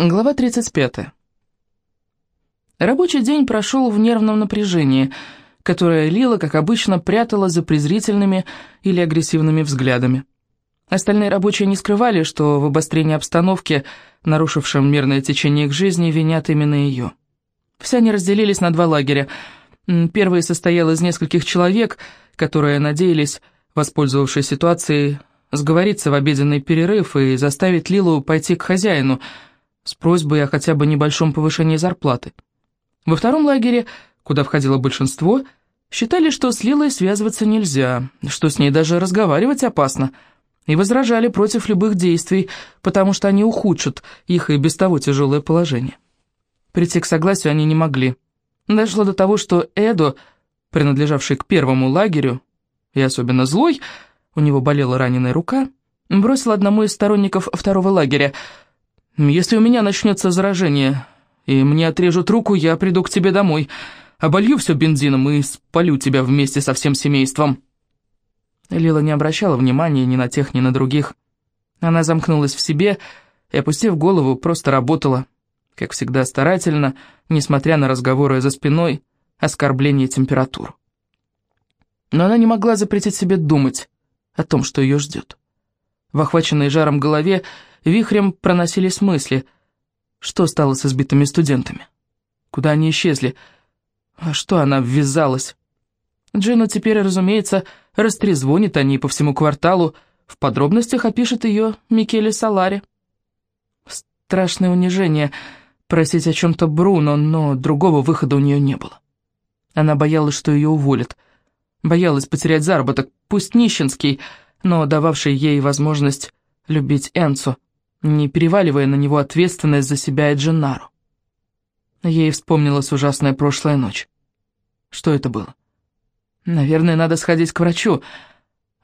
Глава 35. Рабочий день прошел в нервном напряжении, которое Лила, как обычно, прятала за презрительными или агрессивными взглядами. Остальные рабочие не скрывали, что в обострении обстановки, нарушившем мирное течение их жизни, винят именно ее. Все они разделились на два лагеря. Первый состоял из нескольких человек, которые надеялись, воспользовавшись ситуацией, сговориться в обеденный перерыв и заставить Лилу пойти к хозяину – с просьбой о хотя бы небольшом повышении зарплаты. Во втором лагере, куда входило большинство, считали, что с Лилой связываться нельзя, что с ней даже разговаривать опасно, и возражали против любых действий, потому что они ухудшат их и без того тяжелое положение. Прийти к согласию они не могли. Дошло до того, что Эдо, принадлежавший к первому лагерю, и особенно злой, у него болела раненая рука, бросил одному из сторонников второго лагеря – если у меня начнется заражение, и мне отрежут руку, я приду к тебе домой, оболью все бензином и спалю тебя вместе со всем семейством». Лила не обращала внимания ни на тех, ни на других. Она замкнулась в себе и, опустив голову, просто работала, как всегда старательно, несмотря на разговоры за спиной, оскорбление температур. Но она не могла запретить себе думать о том, что ее ждет. В охваченной жаром голове Вихрем проносились мысли. Что стало с избитыми студентами? Куда они исчезли? А что она ввязалась? Джину теперь, разумеется, растрезвонит о ней по всему кварталу, в подробностях опишет ее Микеле Салари. Страшное унижение просить о чем-то Бруно, но другого выхода у нее не было. Она боялась, что ее уволят. Боялась потерять заработок, пусть нищенский, но дававший ей возможность любить Энцу не переваливая на него ответственность за себя и Дженнару. Ей вспомнилась ужасная прошлая ночь. Что это было? Наверное, надо сходить к врачу.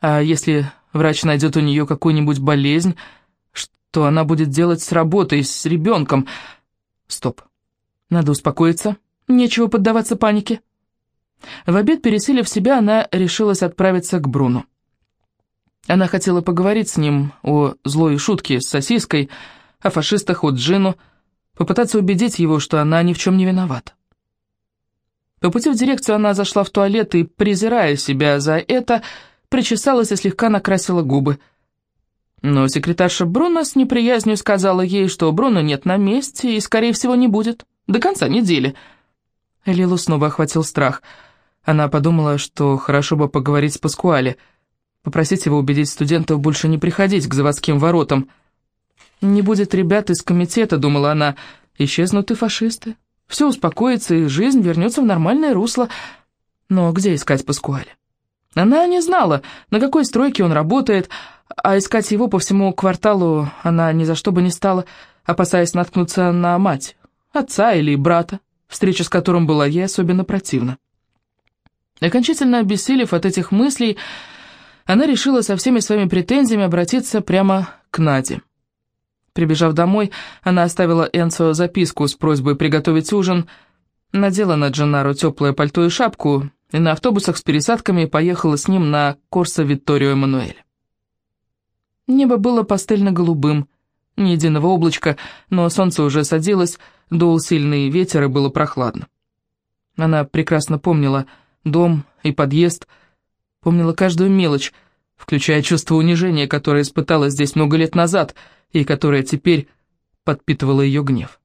А если врач найдет у нее какую-нибудь болезнь, что она будет делать с работой, с ребенком? Стоп. Надо успокоиться. Нечего поддаваться панике. В обед, пересилив себя, она решилась отправиться к Бруну. Она хотела поговорить с ним о злой шутке с сосиской, о фашистах, о Джину, попытаться убедить его, что она ни в чем не виновата. По пути в дирекцию она зашла в туалет и, презирая себя за это, причесалась и слегка накрасила губы. Но секретарша Бруно с неприязнью сказала ей, что Бруно нет на месте и, скорее всего, не будет. До конца недели. Лилу снова охватил страх. Она подумала, что хорошо бы поговорить с Паскуале — Попросить его убедить студентов больше не приходить к заводским воротам. «Не будет ребят из комитета», — думала она, — «исчезнут и фашисты. Все успокоится, и жизнь вернется в нормальное русло. Но где искать Паскуале? Она не знала, на какой стройке он работает, а искать его по всему кварталу она ни за что бы не стала, опасаясь наткнуться на мать, отца или брата, встреча с которым была ей особенно противна. Окончательно обессилев от этих мыслей, она решила со всеми своими претензиями обратиться прямо к Наде. Прибежав домой, она оставила Энцо записку с просьбой приготовить ужин, надела на Дженнаро теплое пальто и шапку, и на автобусах с пересадками поехала с ним на Корсо Витторио Эммануэль. Небо было пастельно-голубым, ни единого облачка, но солнце уже садилось, дул сильный ветер и было прохладно. Она прекрасно помнила дом и подъезд, Помнила каждую мелочь, включая чувство унижения, которое испытала здесь много лет назад и которое теперь подпитывало ее гнев.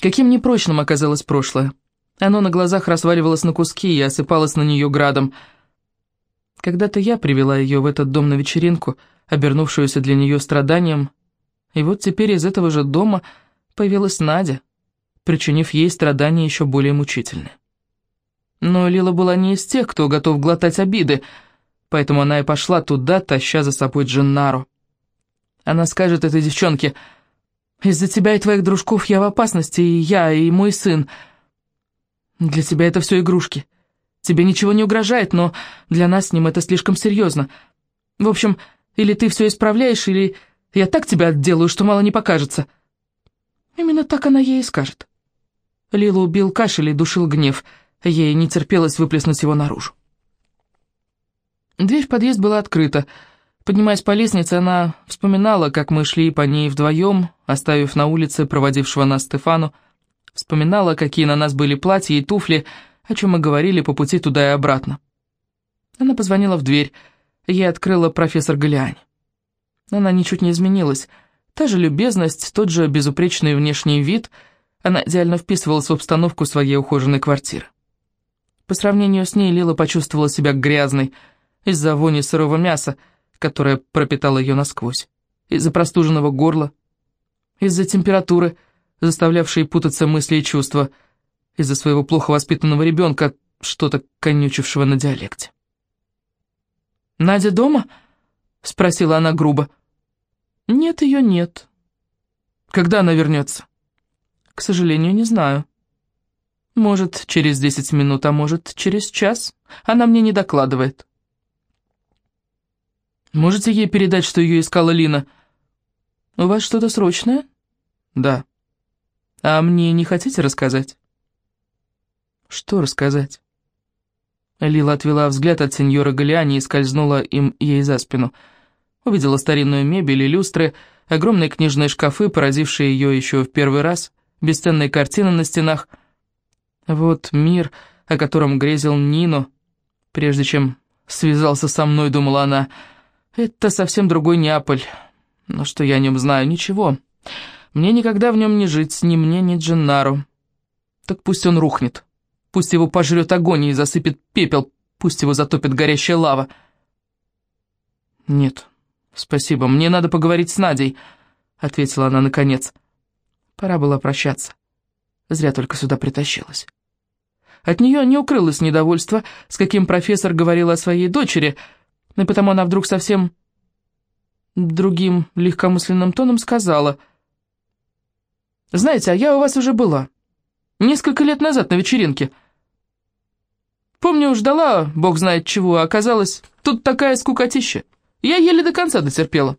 Каким непрочным оказалось прошлое. Оно на глазах разваливалось на куски и осыпалось на нее градом. Когда-то я привела ее в этот дом на вечеринку, обернувшуюся для нее страданием, и вот теперь из этого же дома появилась Надя, причинив ей страдания еще более мучительные. Но Лила была не из тех, кто готов глотать обиды, поэтому она и пошла туда, таща за собой Дженнару. Она скажет этой девчонке, «Из-за тебя и твоих дружков я в опасности, и я, и мой сын. Для тебя это все игрушки. Тебе ничего не угрожает, но для нас с ним это слишком серьезно. В общем, или ты все исправляешь, или я так тебя отделаю, что мало не покажется». Именно так она ей и скажет. Лила убил кашель и душил гнев — Ей не терпелось выплеснуть его наружу. Дверь в подъезд была открыта. Поднимаясь по лестнице, она вспоминала, как мы шли по ней вдвоем, оставив на улице проводившего нас Стефану. Вспоминала, какие на нас были платья и туфли, о чем мы говорили по пути туда и обратно. Она позвонила в дверь. Ей открыла профессор Галиани. Она ничуть не изменилась. Та же любезность, тот же безупречный внешний вид. Она идеально вписывалась в обстановку своей ухоженной квартиры. По сравнению с ней Лила почувствовала себя грязной из-за вони сырого мяса, которая пропитала ее насквозь, из-за простуженного горла, из-за температуры, заставлявшей путаться мысли и чувства, из-за своего плохо воспитанного ребенка, что-то конючившего на диалекте. «Надя дома?» — спросила она грубо. «Нет, ее нет». «Когда она вернется?» «К сожалению, не знаю». «Может, через десять минут, а может, через час. Она мне не докладывает». Можете ей передать, что ее искала Лина? У вас что-то срочное? Да. А мне не хотите рассказать? Что рассказать? Лила отвела взгляд от сеньора Галиани и скользнула им ей за спину. Увидела старинную мебель и люстры, огромные книжные шкафы, поразившие ее еще в первый раз, бесценные картины на стенах. Вот мир, о котором грезил Нино, прежде чем связался со мной, думала она, — это совсем другой Неаполь. Но что я о нем знаю? Ничего. Мне никогда в нем не жить, ни мне, ни Дженнару. Так пусть он рухнет. Пусть его пожрет огонь и засыпет пепел. Пусть его затопит горящая лава. Нет, спасибо, мне надо поговорить с Надей, ответила она наконец. Пора было прощаться. Зря только сюда притащилась. От нее не укрылось недовольство, с каким профессор говорил о своей дочери — и потому она вдруг совсем другим легкомысленным тоном сказала. «Знаете, а я у вас уже была. Несколько лет назад на вечеринке. Помню, ждала, бог знает чего, а оказалось, тут такая скукотища. Я еле до конца дотерпела».